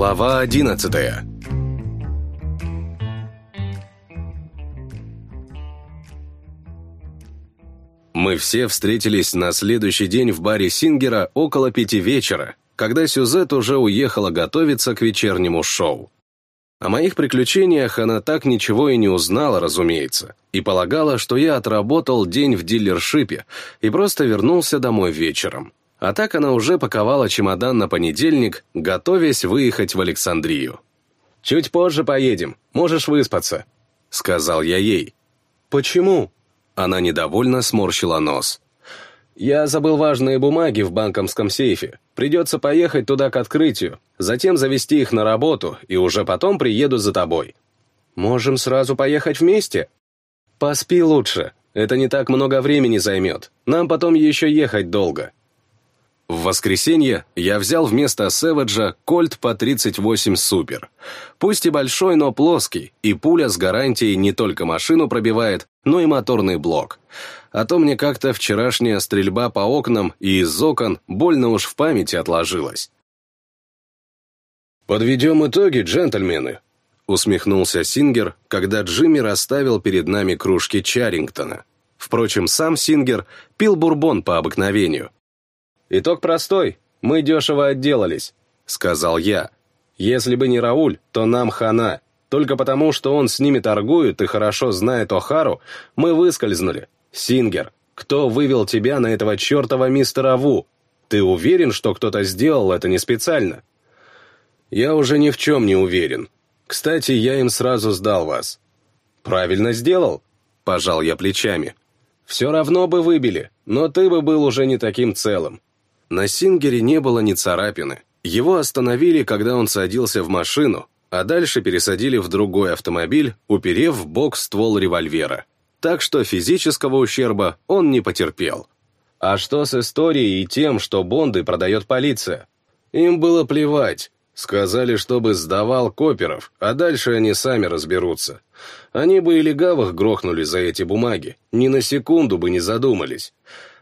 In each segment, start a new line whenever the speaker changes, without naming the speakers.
Глава одиннадцатая Мы все встретились на следующий день в баре Сингера около пяти вечера, когда Сюзет уже уехала готовиться к вечернему шоу. О моих приключениях она так ничего и не узнала, разумеется, и полагала, что я отработал день в дилершипе и просто вернулся домой вечером. А так она уже паковала чемодан на понедельник, готовясь выехать в Александрию. «Чуть позже поедем, можешь выспаться», — сказал я ей. «Почему?» Она недовольно сморщила нос. «Я забыл важные бумаги в банковском сейфе. Придется поехать туда к открытию, затем завести их на работу, и уже потом приеду за тобой. Можем сразу поехать вместе? Поспи лучше, это не так много времени займет. Нам потом еще ехать долго». В воскресенье я взял вместо Сэвэджа кольт по 38 Супер. Пусть и большой, но плоский, и пуля с гарантией не только машину пробивает, но и моторный блок. А то мне как-то вчерашняя стрельба по окнам и из окон больно уж в памяти отложилась. «Подведем итоги, джентльмены», — усмехнулся Сингер, когда Джимми расставил перед нами кружки Чарингтона. Впрочем, сам Сингер пил бурбон по обыкновению, «Итог простой. Мы дешево отделались», — сказал я. «Если бы не Рауль, то нам хана. Только потому, что он с ними торгует и хорошо знает Охару, мы выскользнули. Сингер, кто вывел тебя на этого чертова мистера Ву? Ты уверен, что кто-то сделал это не специально?» «Я уже ни в чем не уверен. Кстати, я им сразу сдал вас». «Правильно сделал», — пожал я плечами. «Все равно бы выбили, но ты бы был уже не таким целым. На Сингере не было ни царапины. Его остановили, когда он садился в машину, а дальше пересадили в другой автомобиль, уперев в бок ствол револьвера. Так что физического ущерба он не потерпел. А что с историей и тем, что Бонды продает полиция? Им было плевать. Сказали, чтобы сдавал коперов, а дальше они сами разберутся. Они бы и легавых грохнули за эти бумаги, ни на секунду бы не задумались.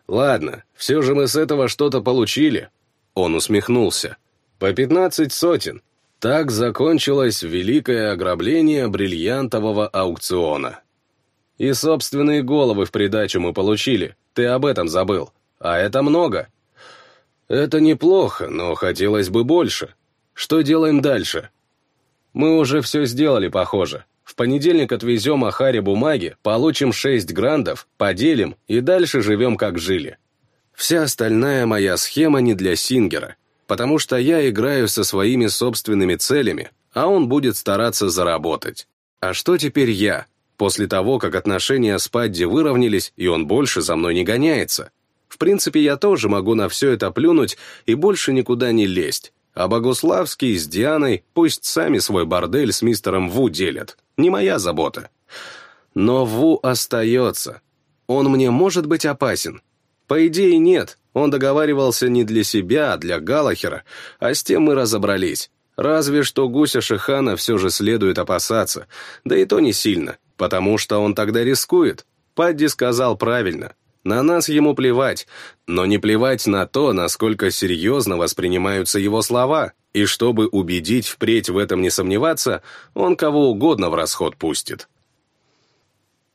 Ладно, все же мы с этого что-то получили. Он усмехнулся. По пятнадцать сотен. Так закончилось великое ограбление бриллиантового аукциона. И собственные головы в придачу мы получили. Ты об этом забыл. А это много. Это неплохо, но хотелось бы больше. Что делаем дальше? Мы уже все сделали, похоже. В понедельник отвезем Ахаре бумаги, получим шесть грандов, поделим и дальше живем как жили. Вся остальная моя схема не для Сингера, потому что я играю со своими собственными целями, а он будет стараться заработать. А что теперь я, после того, как отношения с Падди выровнялись, и он больше за мной не гоняется? В принципе, я тоже могу на все это плюнуть и больше никуда не лезть. А Богуславский с Дианой пусть сами свой бордель с мистером Ву делят не моя забота. Но Ву остается. Он мне может быть опасен? По идее, нет. Он договаривался не для себя, а для Галахера, а с тем мы разобрались. Разве что Гуся Шихана все же следует опасаться, да и то не сильно, потому что он тогда рискует. Падди сказал правильно. На нас ему плевать, но не плевать на то, насколько серьезно воспринимаются его слова. И чтобы убедить впредь в этом не сомневаться, он кого угодно в расход пустит.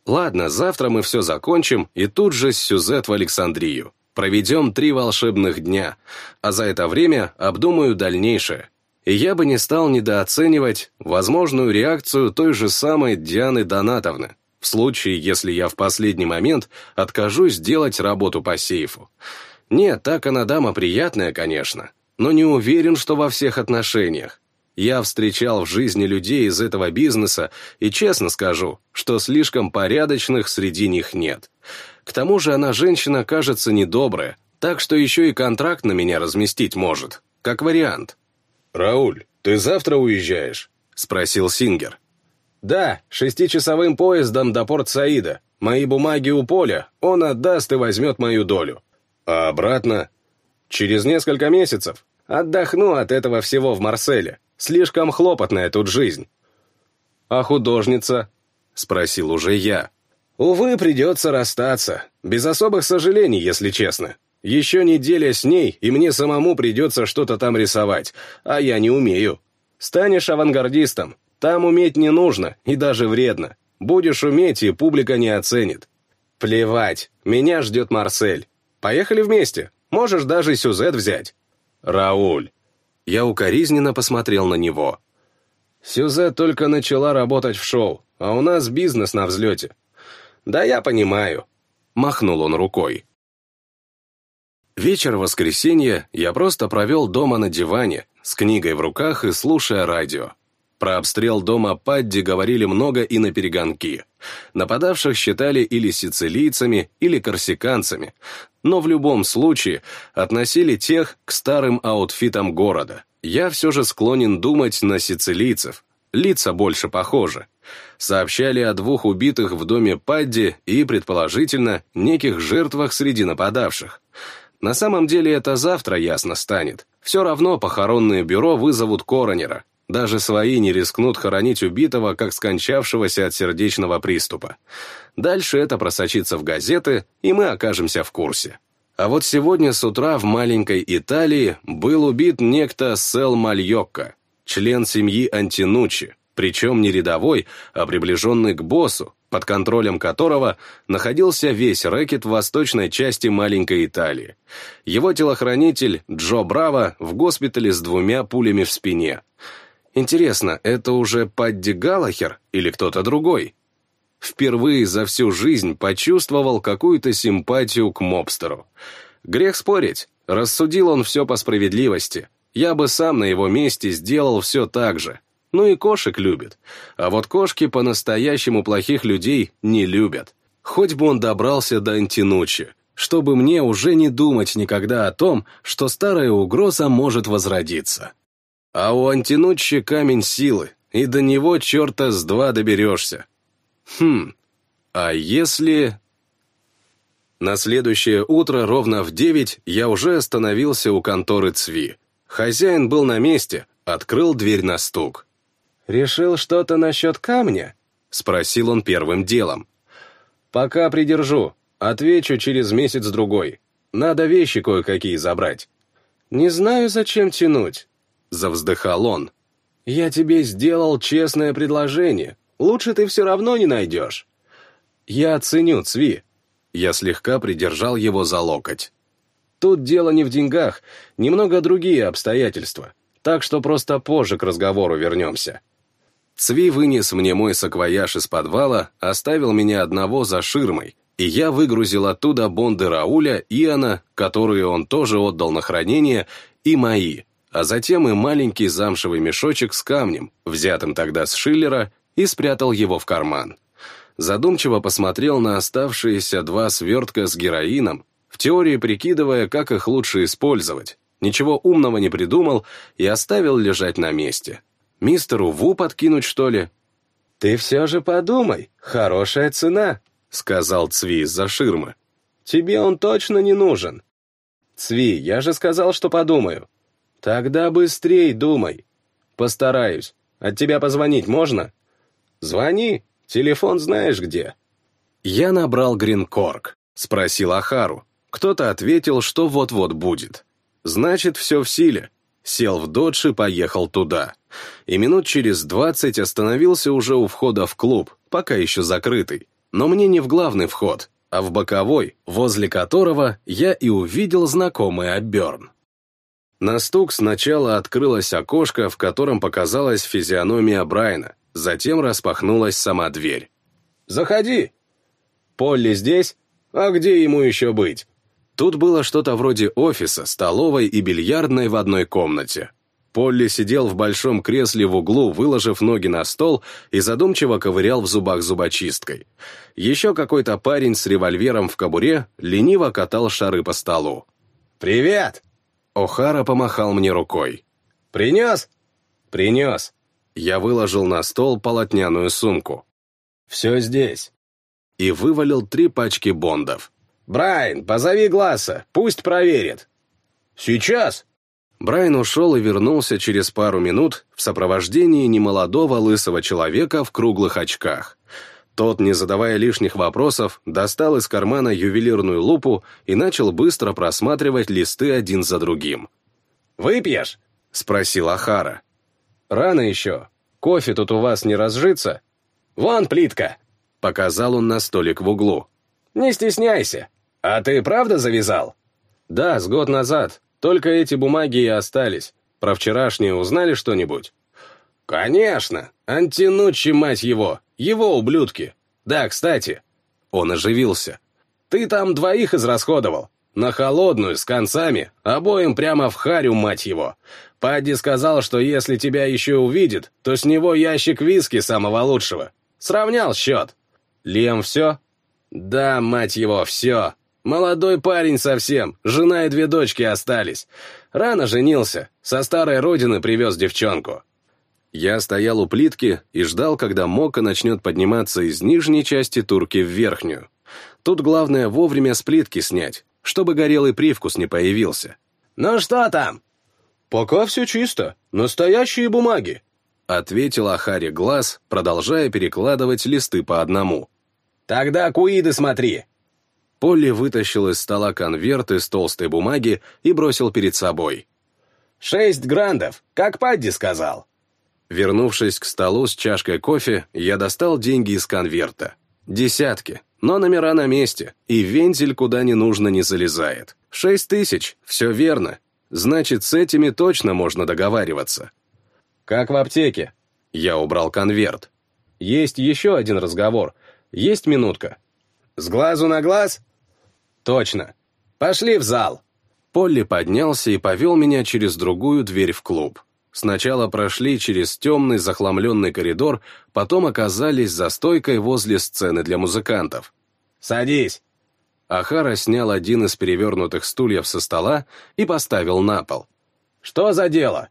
Ладно, завтра мы все закончим, и тут же с Сюзет в Александрию. Проведем три волшебных дня, а за это время обдумаю дальнейшее. И я бы не стал недооценивать возможную реакцию той же самой Дианы Донатовны, в случае, если я в последний момент откажусь делать работу по сейфу. Нет, так она дама приятная, конечно, но не уверен, что во всех отношениях. Я встречал в жизни людей из этого бизнеса и честно скажу, что слишком порядочных среди них нет. К тому же она женщина, кажется, недобрая, так что еще и контракт на меня разместить может, как вариант. «Рауль, ты завтра уезжаешь?» — спросил Сингер. «Да, шестичасовым поездом до Порт-Саида. Мои бумаги у поля, он отдаст и возьмет мою долю». «А обратно?» Через несколько месяцев отдохну от этого всего в Марселе. Слишком хлопотная тут жизнь. А художница? Спросил уже я. Увы, придется расстаться. Без особых сожалений, если честно. Еще неделя с ней, и мне самому придется что-то там рисовать, а я не умею. Станешь авангардистом. Там уметь не нужно и даже вредно. Будешь уметь, и публика не оценит. Плевать, меня ждет Марсель. Поехали вместе. Можешь даже сюзет взять. Рауль. Я укоризненно посмотрел на него. Сюзет только начала работать в шоу, а у нас бизнес на взлете. Да я понимаю. Махнул он рукой. Вечер воскресенья я просто провел дома на диване, с книгой в руках и слушая радио. Про обстрел дома Падди говорили много и на перегонки. Нападавших считали или сицилийцами, или корсиканцами, но в любом случае относили тех к старым аутфитам города. Я все же склонен думать на сицилийцев, лица больше похожи. Сообщали о двух убитых в доме Падди и, предположительно, неких жертвах среди нападавших. На самом деле это завтра ясно станет. Все равно похоронное бюро вызовут коронера, даже свои не рискнут хоронить убитого, как скончавшегося от сердечного приступа. Дальше это просочится в газеты, и мы окажемся в курсе. А вот сегодня с утра в маленькой Италии был убит некто Сел Мальокко, член семьи Антинучи, причем не рядовой, а приближенный к боссу, под контролем которого находился весь рэкет в восточной части маленькой Италии. Его телохранитель Джо Браво в госпитале с двумя пулями в спине – Интересно, это уже Падди Галлахер или кто-то другой? Впервые за всю жизнь почувствовал какую-то симпатию к мобстеру. Грех спорить, рассудил он все по справедливости. Я бы сам на его месте сделал все так же. Ну и кошек любит. А вот кошки по-настоящему плохих людей не любят. Хоть бы он добрался до Антинучи, чтобы мне уже не думать никогда о том, что старая угроза может возродиться. А у Антинуччи камень силы, и до него черта с два доберешься. Хм, а если... На следующее утро ровно в девять я уже остановился у конторы Цви. Хозяин был на месте, открыл дверь на стук. «Решил что-то насчет камня?» — спросил он первым делом. «Пока придержу. Отвечу через месяц-другой. Надо вещи кое-какие забрать». «Не знаю, зачем тянуть завздыхал он. «Я тебе сделал честное предложение. Лучше ты все равно не найдешь». «Я оценю, Цви». Я слегка придержал его за локоть. «Тут дело не в деньгах, немного другие обстоятельства, так что просто позже к разговору вернемся». Цви вынес мне мой саквояж из подвала, оставил меня одного за ширмой, и я выгрузил оттуда бонды Рауля, Иоанна, которые он тоже отдал на хранение, и мои — а затем и маленький замшевый мешочек с камнем, взятым тогда с Шиллера, и спрятал его в карман. Задумчиво посмотрел на оставшиеся два свертка с героином, в теории прикидывая, как их лучше использовать. Ничего умного не придумал и оставил лежать на месте. Мистеру Ву подкинуть, что ли? «Ты все же подумай, хорошая цена», — сказал Цви из-за ширмы. «Тебе он точно не нужен». «Цви, я же сказал, что подумаю. «Тогда быстрей думай. Постараюсь. От тебя позвонить можно?» «Звони. Телефон знаешь где». Я набрал Гринкорк, спросил Ахару. Кто-то ответил, что вот-вот будет. Значит, все в силе. Сел в додж и поехал туда. И минут через двадцать остановился уже у входа в клуб, пока еще закрытый. Но мне не в главный вход, а в боковой, возле которого я и увидел знакомый Аберн. На стук сначала открылось окошко, в котором показалась физиономия Брайна, затем распахнулась сама дверь. «Заходи!» «Полли здесь? А где ему еще быть?» Тут было что-то вроде офиса, столовой и бильярдной в одной комнате. Полли сидел в большом кресле в углу, выложив ноги на стол и задумчиво ковырял в зубах зубочисткой. Еще какой-то парень с револьвером в кобуре лениво катал шары по столу. «Привет!» О'Хара помахал мне рукой. «Принес?» «Принес». Я выложил на стол полотняную сумку. «Все здесь». И вывалил три пачки бондов. «Брайан, позови Гласса, пусть проверит». «Сейчас!» Брайан ушел и вернулся через пару минут в сопровождении немолодого лысого человека в круглых очках. Тот, не задавая лишних вопросов, достал из кармана ювелирную лупу и начал быстро просматривать листы один за другим. «Выпьешь?» — спросил Ахара. Рано еще. Кофе тут у вас не разжится? Вон плитка!» Показал он на столик в углу. «Не стесняйся. А ты правда завязал?» «Да, с год назад. Только эти бумаги и остались. Про вчерашние узнали что-нибудь?» «Конечно! Антинучи, мать его! Его ублюдки! Да, кстати!» Он оживился. «Ты там двоих израсходовал. На холодную, с концами, обоим прямо в харю, мать его. Падди сказал, что если тебя еще увидит, то с него ящик виски самого лучшего. Сравнял счет. Лем все? Да, мать его, все. Молодой парень совсем, жена и две дочки остались. Рано женился, со старой родины привез девчонку. Я стоял у плитки и ждал, когда Мока начнет подниматься из нижней части турки в верхнюю. Тут главное вовремя с плитки снять, чтобы горелый привкус не появился. «Ну что там?» «Пока все чисто. Настоящие бумаги», — ответил Ахари Глаз, продолжая перекладывать листы по одному. «Тогда куиды смотри!» Полли вытащил из стола конверт из толстой бумаги и бросил перед собой. «Шесть грандов, как Падди сказал!» Вернувшись к столу с чашкой кофе, я достал деньги из конверта. Десятки, но номера на месте, и вензель куда не нужно не залезает. Шесть тысяч, все верно. Значит, с этими точно можно договариваться. «Как в аптеке?» Я убрал конверт. «Есть еще один разговор. Есть минутка?» «С глазу на глаз?» «Точно. Пошли в зал». Полли поднялся и повел меня через другую дверь в клуб. Сначала прошли через темный захламленный коридор, потом оказались за стойкой возле сцены для музыкантов. «Садись!» Ахара снял один из перевернутых стульев со стола и поставил на пол. «Что за дело?»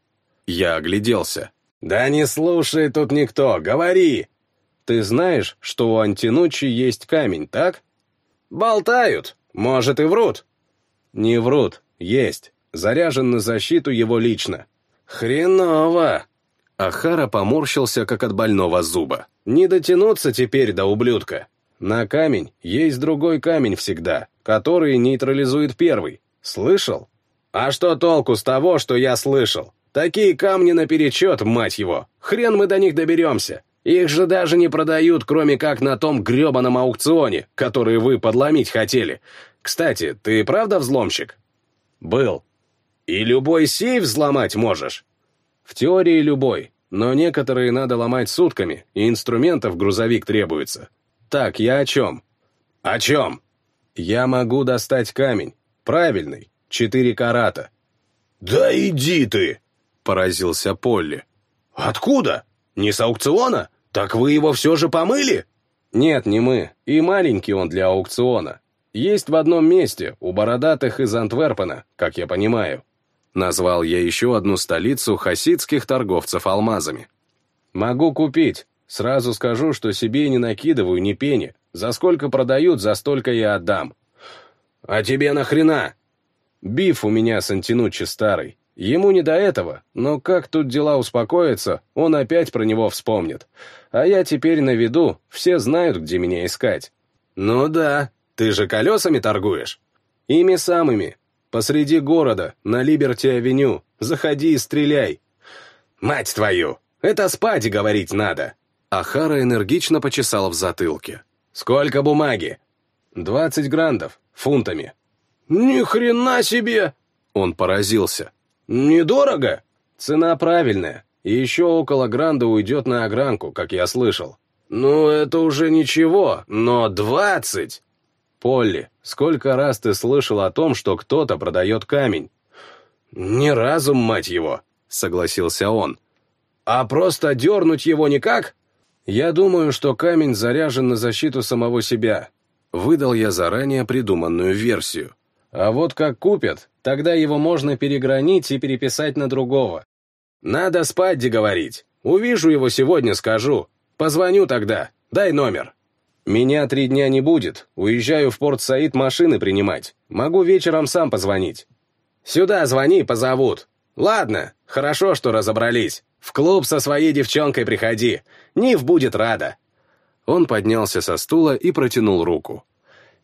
Я огляделся. «Да не слушай тут никто, говори!» «Ты знаешь, что у Антинучи есть камень, так?» «Болтают, может и врут». «Не врут, есть. Заряжен на защиту его лично». «Хреново!» Ахара поморщился, как от больного зуба. «Не дотянуться теперь до ублюдка. На камень есть другой камень всегда, который нейтрализует первый. Слышал? А что толку с того, что я слышал? Такие камни наперечет, мать его. Хрен мы до них доберемся. Их же даже не продают, кроме как на том гребаном аукционе, который вы подломить хотели. Кстати, ты правда взломщик? Был. И любой сейф взломать можешь? В теории любой, но некоторые надо ломать сутками, и инструментов грузовик требуется. Так, я о чем? О чем? Я могу достать камень. Правильный. Четыре карата. Да иди ты! Поразился Полли. «Откуда? Не с аукциона? Так вы его все же помыли?» «Нет, не мы. И маленький он для аукциона. Есть в одном месте, у бородатых из Антверпена, как я понимаю». Назвал я еще одну столицу хасидских торговцев алмазами. «Могу купить. Сразу скажу, что себе не накидываю ни пени. За сколько продают, за столько я отдам». «А тебе нахрена?» «Биф у меня с Антинуччи старый. Ему не до этого, но как тут дела успокоятся, он опять про него вспомнит. А я теперь на виду, все знают, где меня искать. Ну да, ты же колесами торгуешь? Ими самыми. Посреди города, на Либерти-авеню. Заходи и стреляй. Мать твою, это спади говорить надо. Ахара энергично почесал в затылке. Сколько бумаги? Двадцать грандов, фунтами. Ни хрена себе! Он поразился. «Недорого?» «Цена правильная. И еще около гранда уйдет на огранку, как я слышал». «Ну, это уже ничего, но двадцать!» «Полли, сколько раз ты слышал о том, что кто-то продает камень?» «Ни разу, мать его!» — согласился он. «А просто дернуть его никак?» «Я думаю, что камень заряжен на защиту самого себя». Выдал я заранее придуманную версию. А вот как купят, тогда его можно перегранить и переписать на другого. Надо спать, говорить. Увижу его сегодня, скажу. Позвоню тогда. Дай номер. Меня три дня не будет. Уезжаю в порт Саид машины принимать. Могу вечером сам позвонить. Сюда звони, позовут. Ладно, хорошо, что разобрались. В клуб со своей девчонкой приходи. Нив будет рада. Он поднялся со стула и протянул руку.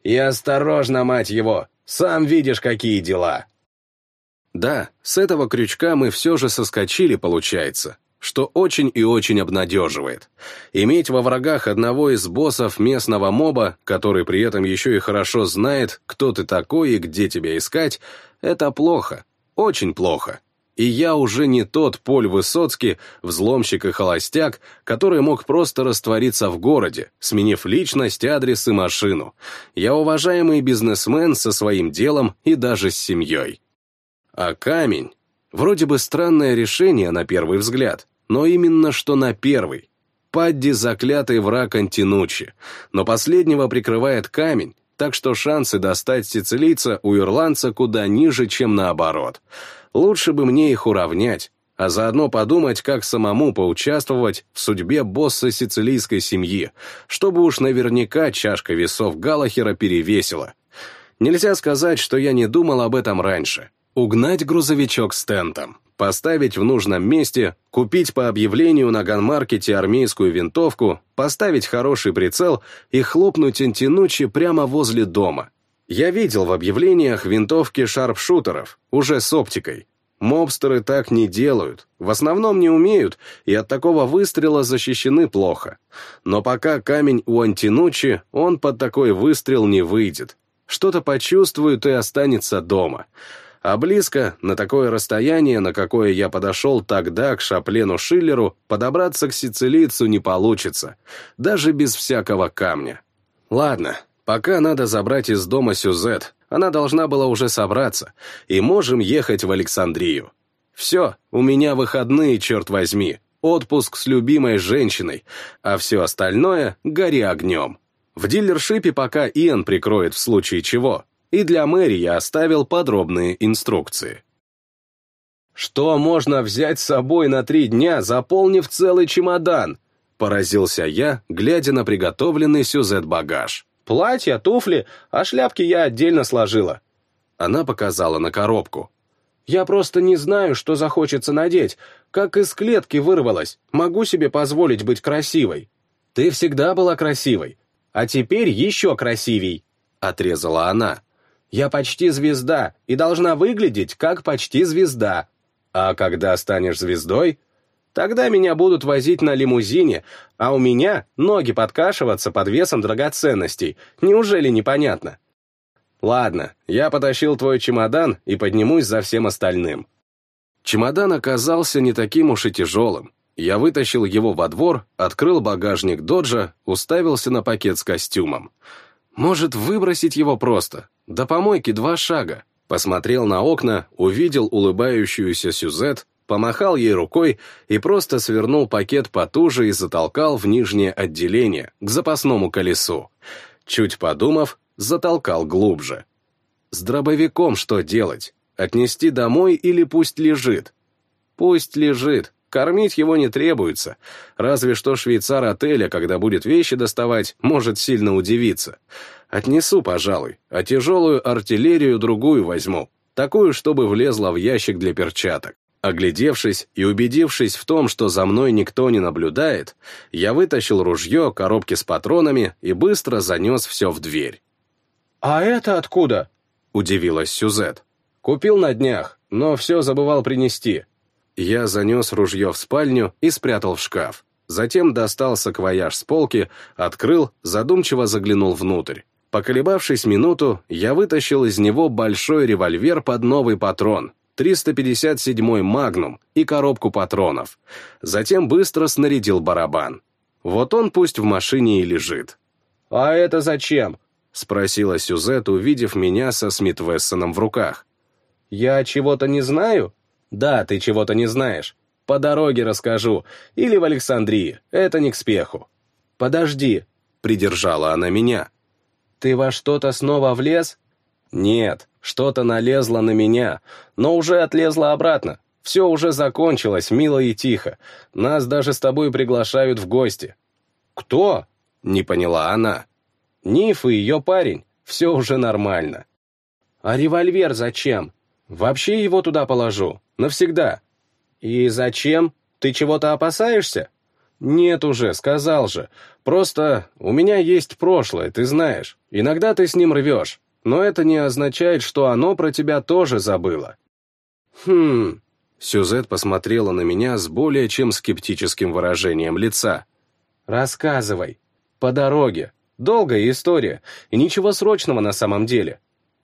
И осторожно, мать его, сам видишь, какие дела. Да, с этого крючка мы все же соскочили, получается. Что очень и очень обнадеживает. Иметь во врагах одного из боссов местного моба, который при этом еще и хорошо знает, кто ты такой и где тебя искать, это плохо, очень плохо. И я уже не тот Поль Высоцкий, взломщик и холостяк, который мог просто раствориться в городе, сменив личность, адрес и машину. Я уважаемый бизнесмен со своим делом и даже с семьей. А камень? Вроде бы странное решение на первый взгляд, но именно что на первый. Падди заклятый враг Антинучи, но последнего прикрывает камень, так что шансы достать сицилийца у ирландца куда ниже, чем наоборот. Лучше бы мне их уравнять, а заодно подумать, как самому поучаствовать в судьбе босса сицилийской семьи, чтобы уж наверняка чашка весов Галахера перевесила. Нельзя сказать, что я не думал об этом раньше. Угнать грузовичок с тентом, поставить в нужном месте, купить по объявлению на ганмаркете армейскую винтовку, поставить хороший прицел и хлопнуть антинучи прямо возле дома. Я видел в объявлениях винтовки шарпшутеров, уже с оптикой. Мобстеры так не делают, в основном не умеют, и от такого выстрела защищены плохо. Но пока камень у антинучи, он под такой выстрел не выйдет. Что-то почувствует и останется дома а близко, на такое расстояние, на какое я подошел тогда к Шаплену Шиллеру, подобраться к сицилийцу не получится, даже без всякого камня. Ладно, пока надо забрать из дома Сюзет, она должна была уже собраться, и можем ехать в Александрию. Все, у меня выходные, черт возьми, отпуск с любимой женщиной, а все остальное — гори огнем. В дилершипе пока Иэн прикроет в случае чего, и для Мэри я оставил подробные инструкции. «Что можно взять с собой на три дня, заполнив целый чемодан?» Поразился я, глядя на приготовленный сюзет-багаж. «Платья, туфли, а шляпки я отдельно сложила». Она показала на коробку. «Я просто не знаю, что захочется надеть. Как из клетки вырвалась. Могу себе позволить быть красивой». «Ты всегда была красивой. А теперь еще красивей», — отрезала она. Я почти звезда и должна выглядеть как почти звезда. А когда станешь звездой, тогда меня будут возить на лимузине, а у меня ноги подкашиваться под весом драгоценностей. Неужели непонятно? Ладно, я потащил твой чемодан и поднимусь за всем остальным. Чемодан оказался не таким уж и тяжелым. Я вытащил его во двор, открыл багажник доджа, уставился на пакет с костюмом. Может, выбросить его просто? До помойки два шага. Посмотрел на окна, увидел улыбающуюся Сюзет, помахал ей рукой и просто свернул пакет потуже и затолкал в нижнее отделение, к запасному колесу. Чуть подумав, затолкал глубже. С дробовиком что делать? Отнести домой или пусть лежит? Пусть лежит, Кормить его не требуется, разве что швейцар отеля, когда будет вещи доставать, может сильно удивиться. Отнесу, пожалуй, а тяжелую артиллерию другую возьму, такую, чтобы влезла в ящик для перчаток. Оглядевшись и убедившись в том, что за мной никто не наблюдает, я вытащил ружье, коробки с патронами и быстро занес все в дверь. «А это откуда?» — удивилась Сюзет. «Купил на днях, но все забывал принести. Я занес ружье в спальню и спрятал в шкаф. Затем достал саквояж с полки, открыл, задумчиво заглянул внутрь. Поколебавшись минуту, я вытащил из него большой револьвер под новый патрон, 357-й «Магнум» и коробку патронов. Затем быстро снарядил барабан. Вот он пусть в машине и лежит. «А это зачем?» — спросила Сюзет, увидев меня со Смит Вессоном в руках. «Я чего-то не знаю?» Да, ты чего-то не знаешь. По дороге расскажу. Или в Александрии. Это не к спеху. Подожди. Придержала она меня. Ты во что-то снова влез? Нет, что-то налезло на меня, но уже отлезло обратно. Все уже закончилось, мило и тихо. Нас даже с тобой приглашают в гости. Кто? Не поняла она. Ниф и ее парень. Все уже нормально. А револьвер зачем? Вообще его туда положу. Навсегда. И зачем? Ты чего-то опасаешься? Нет уже, сказал же. Просто у меня есть прошлое, ты знаешь. Иногда ты с ним рвешь. Но это не означает, что оно про тебя тоже забыло. Хм, Сюзет посмотрела на меня с более чем скептическим выражением лица. «Рассказывай. По дороге. Долгая история, и ничего срочного на самом деле.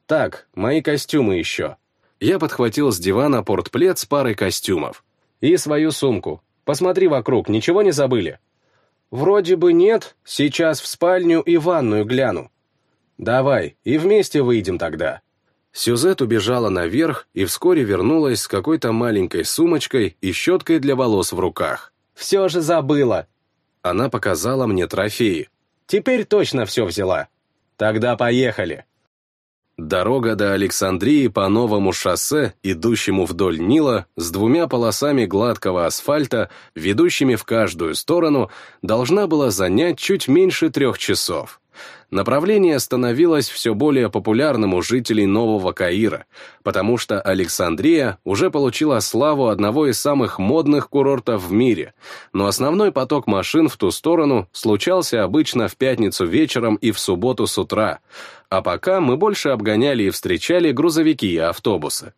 Так, мои костюмы еще». Я подхватил с дивана портплет с парой костюмов. «И свою сумку. Посмотри вокруг, ничего не забыли?» «Вроде бы нет. Сейчас в спальню и ванную гляну». «Давай, и вместе выйдем тогда». Сюзет убежала наверх и вскоре вернулась с какой-то маленькой сумочкой и щеткой для волос в руках. «Все же забыла!» Она показала мне трофеи. «Теперь точно все взяла. Тогда поехали!» Дорога до Александрии по новому шоссе, идущему вдоль Нила, с двумя полосами гладкого асфальта, ведущими в каждую сторону, должна была занять чуть меньше трех часов. Направление становилось все более популярным у жителей Нового Каира, потому что Александрия уже получила славу одного из самых модных курортов в мире, но основной поток машин в ту сторону случался обычно в пятницу вечером и в субботу с утра, а пока мы больше обгоняли и встречали грузовики и автобусы.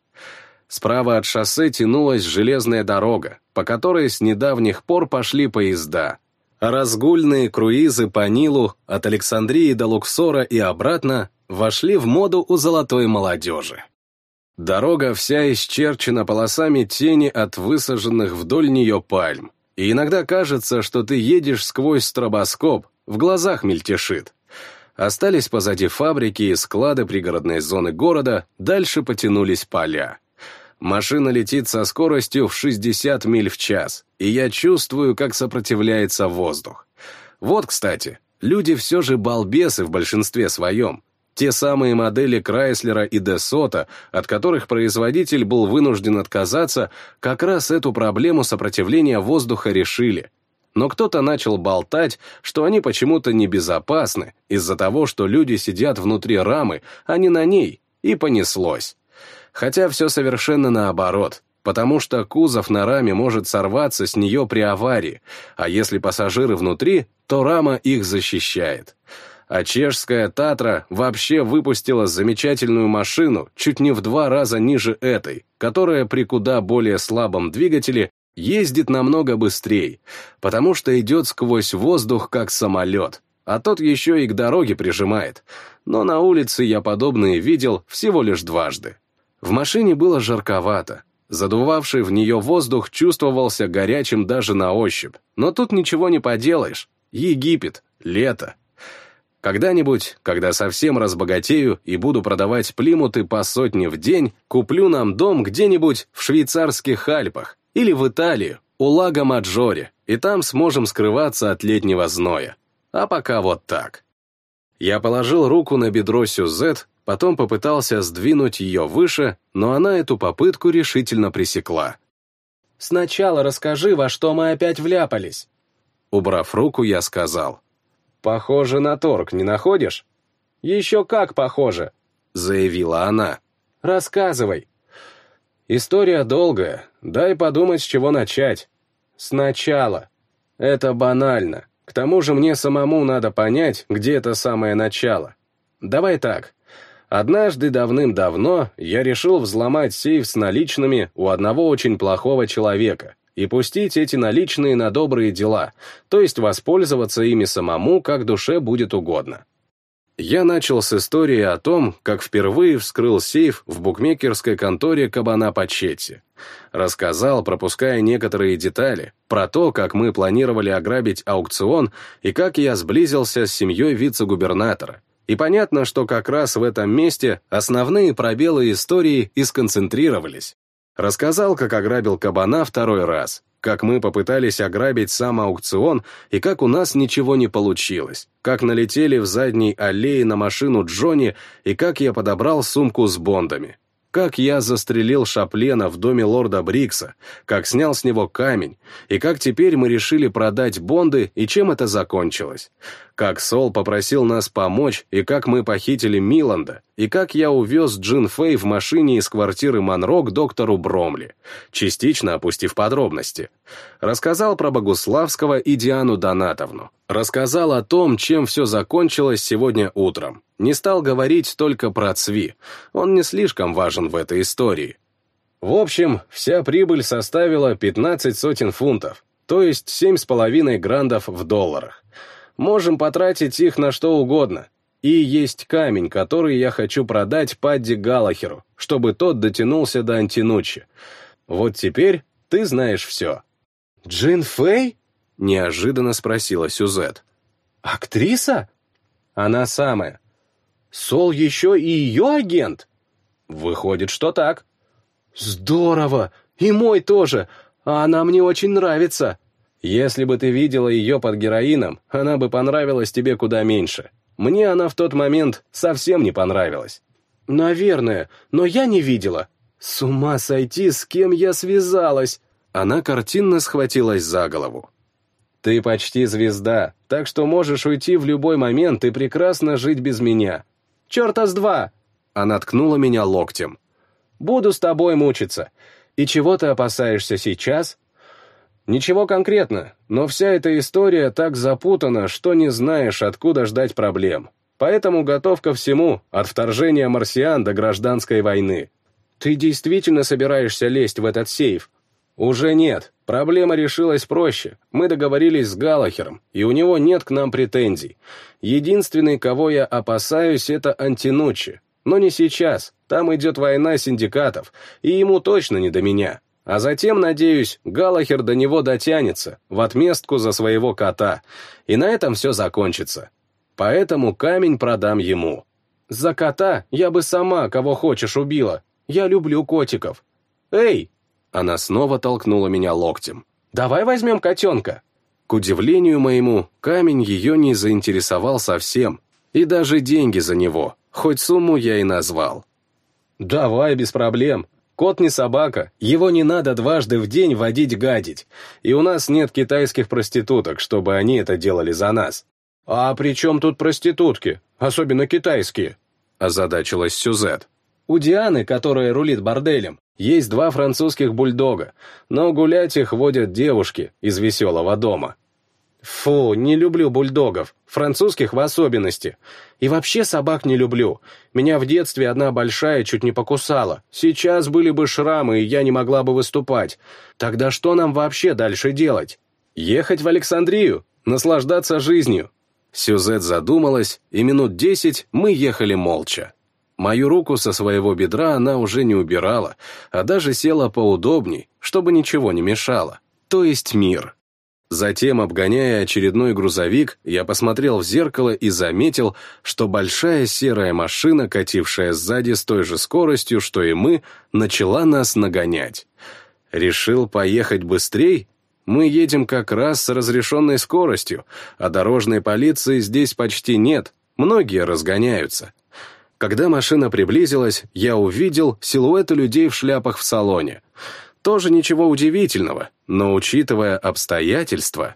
Справа от шоссе тянулась железная дорога, по которой с недавних пор пошли поезда — Разгульные круизы по Нилу от Александрии до Луксора и обратно вошли в моду у золотой молодежи. Дорога вся исчерчена полосами тени от высаженных вдоль нее пальм, и иногда кажется, что ты едешь сквозь стробоскоп, в глазах мельтешит. Остались позади фабрики и склады пригородной зоны города, дальше потянулись поля. Машина летит со скоростью в 60 миль в час, и я чувствую, как сопротивляется воздух. Вот, кстати, люди все же балбесы в большинстве своем. Те самые модели Крайслера и Десота, от которых производитель был вынужден отказаться, как раз эту проблему сопротивления воздуха решили. Но кто-то начал болтать, что они почему-то небезопасны из-за того, что люди сидят внутри рамы, а не на ней, и понеслось. Хотя все совершенно наоборот, потому что кузов на раме может сорваться с нее при аварии, а если пассажиры внутри, то рама их защищает. А чешская «Татра» вообще выпустила замечательную машину чуть не в два раза ниже этой, которая при куда более слабом двигателе ездит намного быстрее, потому что идет сквозь воздух, как самолет, а тот еще и к дороге прижимает. Но на улице я подобные видел всего лишь дважды. В машине было жарковато. Задувавший в нее воздух чувствовался горячим даже на ощупь. Но тут ничего не поделаешь. Египет, лето. Когда-нибудь, когда совсем разбогатею и буду продавать плимуты по сотне в день, куплю нам дом где-нибудь в швейцарских Альпах или в Италии, у лага Маджоре, и там сможем скрываться от летнего зноя. А пока вот так. Я положил руку на бедро Сюзет потом попытался сдвинуть ее выше, но она эту попытку решительно пресекла. «Сначала расскажи, во что мы опять вляпались». Убрав руку, я сказал. «Похоже на торг, не находишь?» «Еще как похоже», — заявила она. «Рассказывай». «История долгая, дай подумать, с чего начать». «Сначала». «Это банально. К тому же мне самому надо понять, где это самое начало. Давай так, Однажды давным-давно я решил взломать сейф с наличными у одного очень плохого человека и пустить эти наличные на добрые дела, то есть воспользоваться ими самому, как душе будет угодно. Я начал с истории о том, как впервые вскрыл сейф в букмекерской конторе Кабана Пачетти. Рассказал, пропуская некоторые детали, про то, как мы планировали ограбить аукцион и как я сблизился с семьей вице-губернатора, и понятно, что как раз в этом месте основные пробелы истории и сконцентрировались. Рассказал, как ограбил кабана второй раз, как мы попытались ограбить сам аукцион и как у нас ничего не получилось, как налетели в задней аллее на машину Джонни и как я подобрал сумку с бондами как я застрелил Шаплена в доме лорда Брикса, как снял с него камень, и как теперь мы решили продать бонды и чем это закончилось. Как Сол попросил нас помочь, и как мы похитили Миланда, и как я увез Джин Фэй в машине из квартиры Монро к доктору Бромли, частично опустив подробности. Рассказал про Богуславского и Диану Донатовну. Рассказал о том, чем все закончилось сегодня утром. Не стал говорить только про Цви, он не слишком важен в этой истории. В общем, вся прибыль составила 15 сотен фунтов, то есть 7,5 грандов в долларах. Можем потратить их на что угодно. И есть камень, который я хочу продать Падди Галахеру, чтобы тот дотянулся до Антинучи. Вот теперь ты знаешь все.
«Джин Фэй?»
— неожиданно спросила Сюзет.
«Актриса?»
«Она самая».
«Сол еще и ее агент?»
«Выходит, что так».
«Здорово! И мой тоже! А она мне очень нравится!»
«Если бы ты видела ее под героином, она бы понравилась тебе куда меньше. Мне она в тот момент совсем не понравилась».
«Наверное, но я не видела. С ума сойти, с кем я связалась!»
Она картинно схватилась за голову. «Ты почти звезда, так что можешь уйти в любой момент и прекрасно жить без меня. Черта с два!» Она ткнула меня локтем. «Буду с тобой мучиться. И чего ты опасаешься сейчас?» «Ничего конкретно, но вся эта история так запутана, что не знаешь, откуда ждать проблем. Поэтому готов ко всему, от вторжения марсиан до гражданской войны. Ты действительно собираешься лезть в этот сейф?» «Уже нет. Проблема решилась проще. Мы договорились с Галахером, и у него нет к нам претензий. Единственный, кого я опасаюсь, это Антинучи. Но не сейчас. Там идет война синдикатов, и ему точно не до меня. А затем, надеюсь, Галахер до него дотянется, в отместку за своего кота. И на этом все закончится. Поэтому камень продам ему. За кота я бы сама, кого хочешь, убила. Я люблю котиков. Эй! Она снова толкнула меня локтем. Давай возьмем котенка. К удивлению моему, камень ее не заинтересовал совсем. И даже деньги за него, хоть сумму я и назвал. «Давай, без проблем. Кот не собака, его не надо дважды в день водить-гадить, и у нас нет китайских проституток, чтобы они это делали за нас». «А при чем тут проститутки, особенно китайские?» – озадачилась Сюзет. «У Дианы, которая рулит борделем, есть два французских бульдога, но гулять их водят девушки из веселого дома. Фу, не люблю бульдогов, французских в особенности. И вообще собак не люблю. Меня в детстве одна большая чуть не покусала. Сейчас были бы шрамы, и я не могла бы выступать. Тогда что нам вообще дальше делать? Ехать в Александрию? Наслаждаться жизнью? Сюзет задумалась, и минут десять мы ехали молча. Мою руку со своего бедра она уже не убирала, а даже села поудобней, чтобы ничего не мешало. То есть мир. Затем, обгоняя очередной грузовик, я посмотрел в зеркало и заметил, что большая серая машина, катившая сзади с той же скоростью, что и мы, начала нас нагонять. Решил поехать быстрей? Мы едем как раз с разрешенной скоростью, а дорожной полиции здесь почти нет, многие разгоняются. Когда машина приблизилась, я увидел силуэты людей в шляпах в салоне. Тоже ничего удивительного, но учитывая обстоятельства...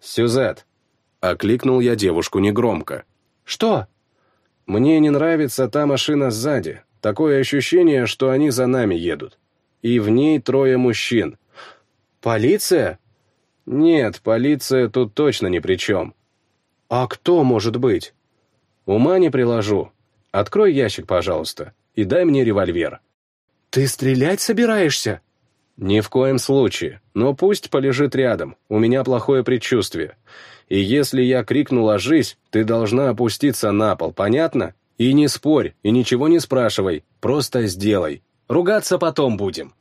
«Сюзет», — окликнул я девушку негромко.
«Что?»
«Мне не нравится та машина сзади. Такое ощущение, что они за нами едут. И в ней трое мужчин».
«Полиция?»
«Нет, полиция тут точно ни при чем».
«А кто может быть?»
«Ума не приложу. Открой ящик, пожалуйста, и дай мне револьвер».
«Ты стрелять собираешься?»
«Ни в коем случае, но пусть полежит рядом, у меня плохое предчувствие. И если я крикну «ложись», ты должна опуститься на пол, понятно? И не спорь, и ничего не спрашивай, просто сделай. Ругаться потом будем».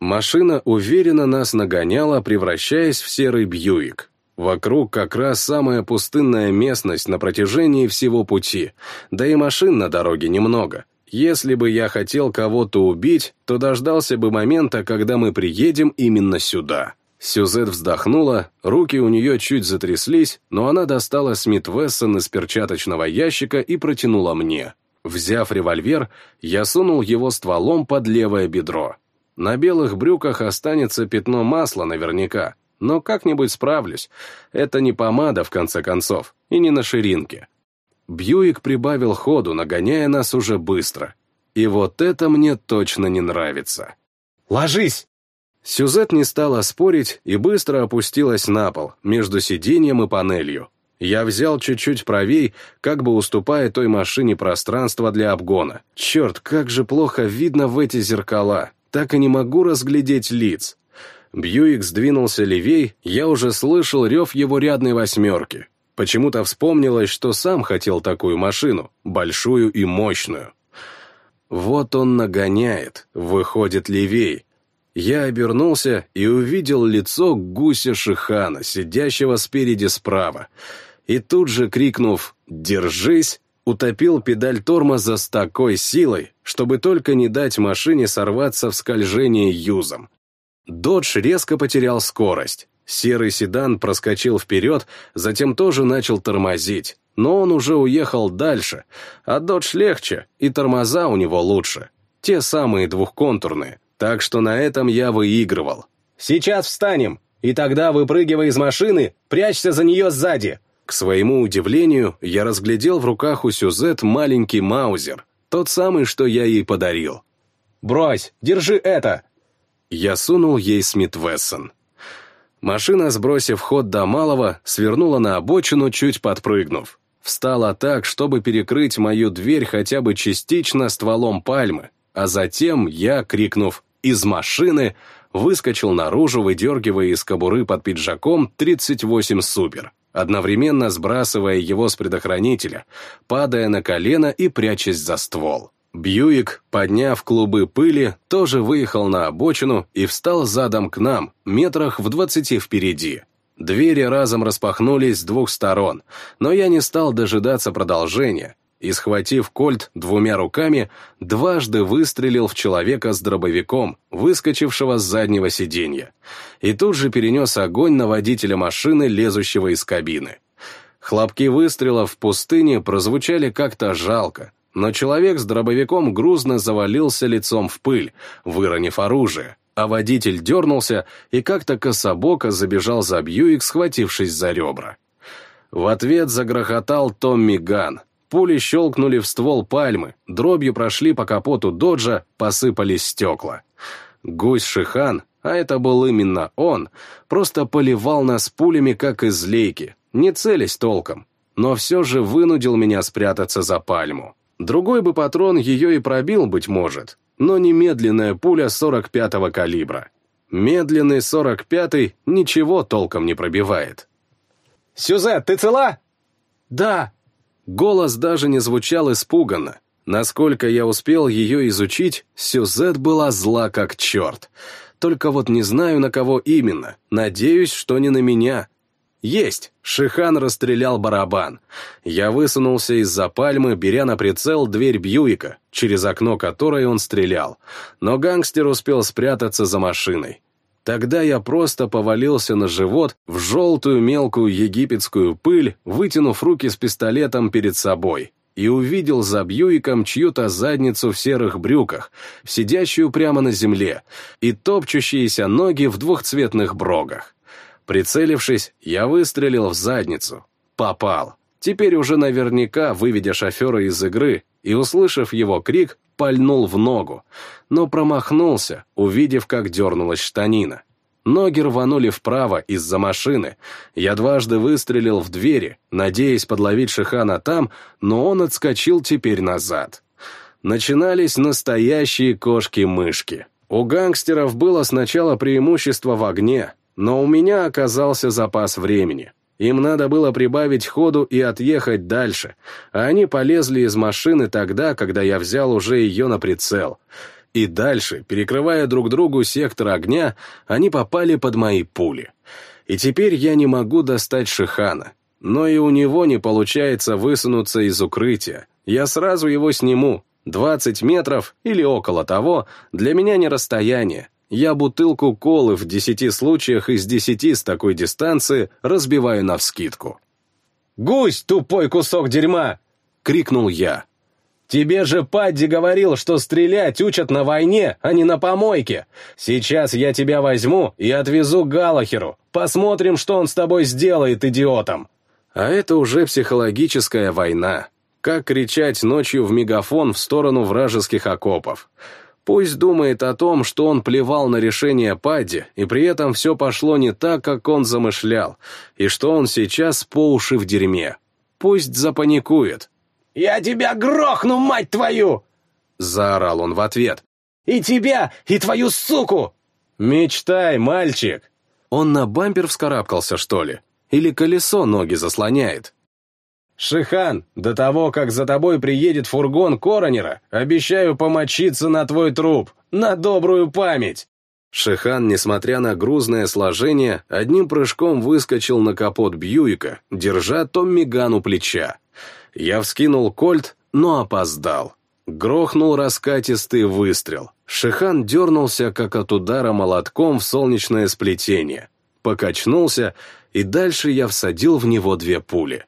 Машина уверенно нас нагоняла, превращаясь в серый Бьюик. Вокруг как раз самая пустынная местность на протяжении всего пути, да и машин на дороге немного. Если бы я хотел кого-то убить, то дождался бы момента, когда мы приедем именно сюда. Сюзет вздохнула, руки у нее чуть затряслись, но она достала Смит Вессон из перчаточного ящика и протянула мне. Взяв револьвер, я сунул его стволом под левое бедро. На белых брюках останется пятно масла наверняка, но как-нибудь справлюсь. Это не помада, в конце концов, и не на ширинке. Бьюик прибавил ходу, нагоняя нас уже быстро. И вот это мне точно не нравится.
«Ложись!»
Сюзет не стала спорить и быстро опустилась на пол, между сиденьем и панелью. Я взял чуть-чуть правей, как бы уступая той машине пространство для обгона. Черт, как же плохо видно в эти зеркала. так и не могу разглядеть лиц. Бьюик сдвинулся левей, я уже слышал рев его рядной восьмерки. Почему-то вспомнилось, что сам хотел такую машину, большую и мощную. Вот он нагоняет, выходит левей. Я обернулся и увидел лицо гуся Шихана, сидящего спереди справа. И тут же, крикнув «Держись!», утопил педаль тормоза с такой силой, чтобы только не дать машине сорваться в скольжение юзом. Додж резко потерял скорость. Серый седан проскочил вперед, затем тоже начал тормозить, но он уже уехал дальше, а Додж легче, и тормоза у него лучше. Те самые двухконтурные, так что на этом я выигрывал.
«Сейчас встанем, и тогда, выпрыгивай из машины, прячься за нее сзади!»
К своему удивлению, я разглядел в руках у Сюзет маленький маузер, тот самый, что я ей подарил.
«Брось, держи это!»
Я сунул ей Смит Вессон. Машина, сбросив ход до малого, свернула на обочину, чуть подпрыгнув. Встала так, чтобы перекрыть мою дверь хотя бы частично стволом пальмы, а затем я, крикнув «из машины», выскочил наружу, выдергивая из кобуры под пиджаком 38 «Супер», одновременно сбрасывая его с предохранителя, падая на колено и прячась за ствол. Бьюик, подняв клубы пыли, тоже выехал на обочину и встал задом к нам, метрах в двадцати впереди. Двери разом распахнулись с двух сторон, но я не стал дожидаться продолжения и, схватив кольт двумя руками, дважды выстрелил в человека с дробовиком, выскочившего с заднего сиденья, и тут же перенес огонь на водителя машины, лезущего из кабины. Хлопки выстрелов в пустыне прозвучали как-то жалко, но человек с дробовиком грузно завалился лицом в пыль, выронив оружие, а водитель дернулся и как-то кособоко забежал за Бьюик, схватившись за ребра. В ответ загрохотал Томми Ган. Пули щелкнули в ствол пальмы, дробью прошли по капоту доджа, посыпались стекла. Гусь Шихан, а это был именно он, просто поливал нас пулями, как из лейки, не целясь толком, но все же вынудил меня спрятаться за пальму. Другой бы патрон ее и пробил, быть может, но не медленная пуля 45-го калибра. Медленный 45-й ничего толком не пробивает.
«Сюзет, ты цела?»
«Да». Голос даже не звучал испуганно. Насколько я успел ее изучить, Сюзет была зла как черт. Только вот не знаю, на кого именно. Надеюсь, что не на меня. «Есть!» — Шихан расстрелял барабан. Я высунулся из-за пальмы, беря на прицел дверь Бьюика, через окно которой он стрелял. Но гангстер успел спрятаться за машиной. Тогда я просто повалился на живот в желтую мелкую египетскую пыль, вытянув руки с пистолетом перед собой, и увидел за Бьюиком чью-то задницу в серых брюках, сидящую прямо на земле, и топчущиеся ноги в двухцветных брогах. Прицелившись, я выстрелил в задницу. Попал. Теперь уже наверняка, выведя шофера из игры и, услышав его крик, пальнул в ногу, но промахнулся, увидев, как дернулась штанина. Ноги рванули вправо из-за машины. Я дважды выстрелил в двери, надеясь подловить Шихана там, но он отскочил теперь назад. Начинались настоящие кошки-мышки. У гангстеров было сначала преимущество в огне, но у меня оказался запас времени. Им надо было прибавить ходу и отъехать дальше, а они полезли из машины тогда, когда я взял уже ее на прицел. И дальше, перекрывая друг другу сектор огня, они попали под мои пули. И теперь я не могу достать Шихана. Но и у него не получается высунуться из укрытия. Я сразу его сниму. 20 метров или около того для меня не расстояние, я бутылку колы в десяти случаях из десяти с такой дистанции разбиваю навскидку.
«Гусь, тупой кусок дерьма!» — крикнул я. «Тебе же Падди говорил, что стрелять учат на войне, а не на помойке. Сейчас я тебя возьму и отвезу к Галахеру. Посмотрим, что он с тобой сделает, идиотом!»
А это уже психологическая война. Как кричать ночью в мегафон в сторону вражеских окопов. Пусть думает о том, что он плевал на решение Падди, и при этом все пошло не так, как он замышлял, и что он сейчас по уши в дерьме. Пусть запаникует.
«Я тебя грохну, мать твою!»
Заорал он в ответ.
И тебя, и твою суку!» «Мечтай, мальчик!»
Он на бампер вскарабкался, что ли? Или колесо ноги заслоняет?
«Шихан, до того, как за тобой приедет фургон коронера, обещаю помочиться на твой труп, на добрую память!»
Шихан, несмотря на грузное сложение, одним прыжком выскочил на капот Бьюика, держа Томми Ган у плеча. Я вскинул кольт, но опоздал. Грохнул раскатистый выстрел. Шихан дернулся, как от удара молотком в солнечное сплетение. Покачнулся, и дальше я всадил в него две пули.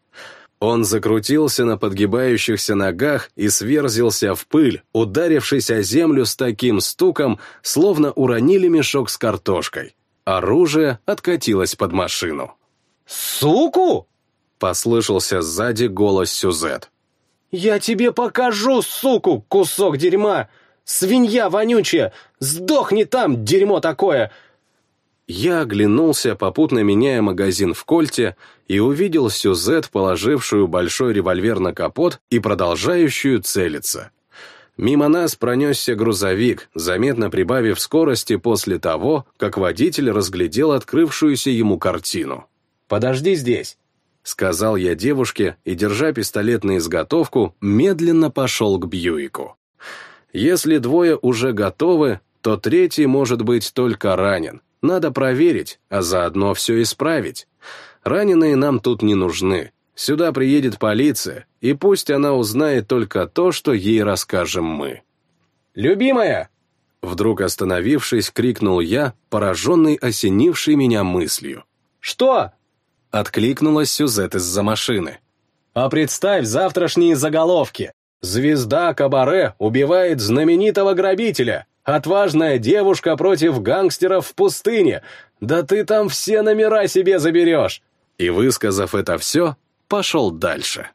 Он закрутился на подгибающихся ногах и сверзился в пыль, ударившись о землю с таким стуком, словно уронили мешок с картошкой. Оружие откатилось под машину.
«Суку?»
— послышался сзади голос Сюзет.
«Я тебе покажу, суку, кусок дерьма! Свинья вонючая! Сдохни там, дерьмо такое!
Я оглянулся, попутно меняя магазин в кольте, и увидел Сюзет, положившую большой револьвер на капот и продолжающую целиться. Мимо нас пронесся грузовик, заметно прибавив скорости после того, как водитель разглядел открывшуюся ему картину.
«Подожди здесь», —
сказал я девушке и, держа пистолет на изготовку, медленно пошел к Бьюику. Если двое уже готовы, то третий может быть только ранен, надо проверить, а заодно все исправить. Раненые нам тут не нужны. Сюда приедет полиция, и пусть она узнает только то, что ей расскажем мы.
«Любимая!»
Вдруг остановившись, крикнул я, пораженный осенившей меня мыслью.
«Что?»
Откликнулась Сюзет из-за машины.
«А представь завтрашние заголовки. Звезда Кабаре убивает знаменитого грабителя. Отважная девушка против гангстеров в пустыне. Да ты там все номера себе заберешь!»
И, высказав это все, пошел дальше.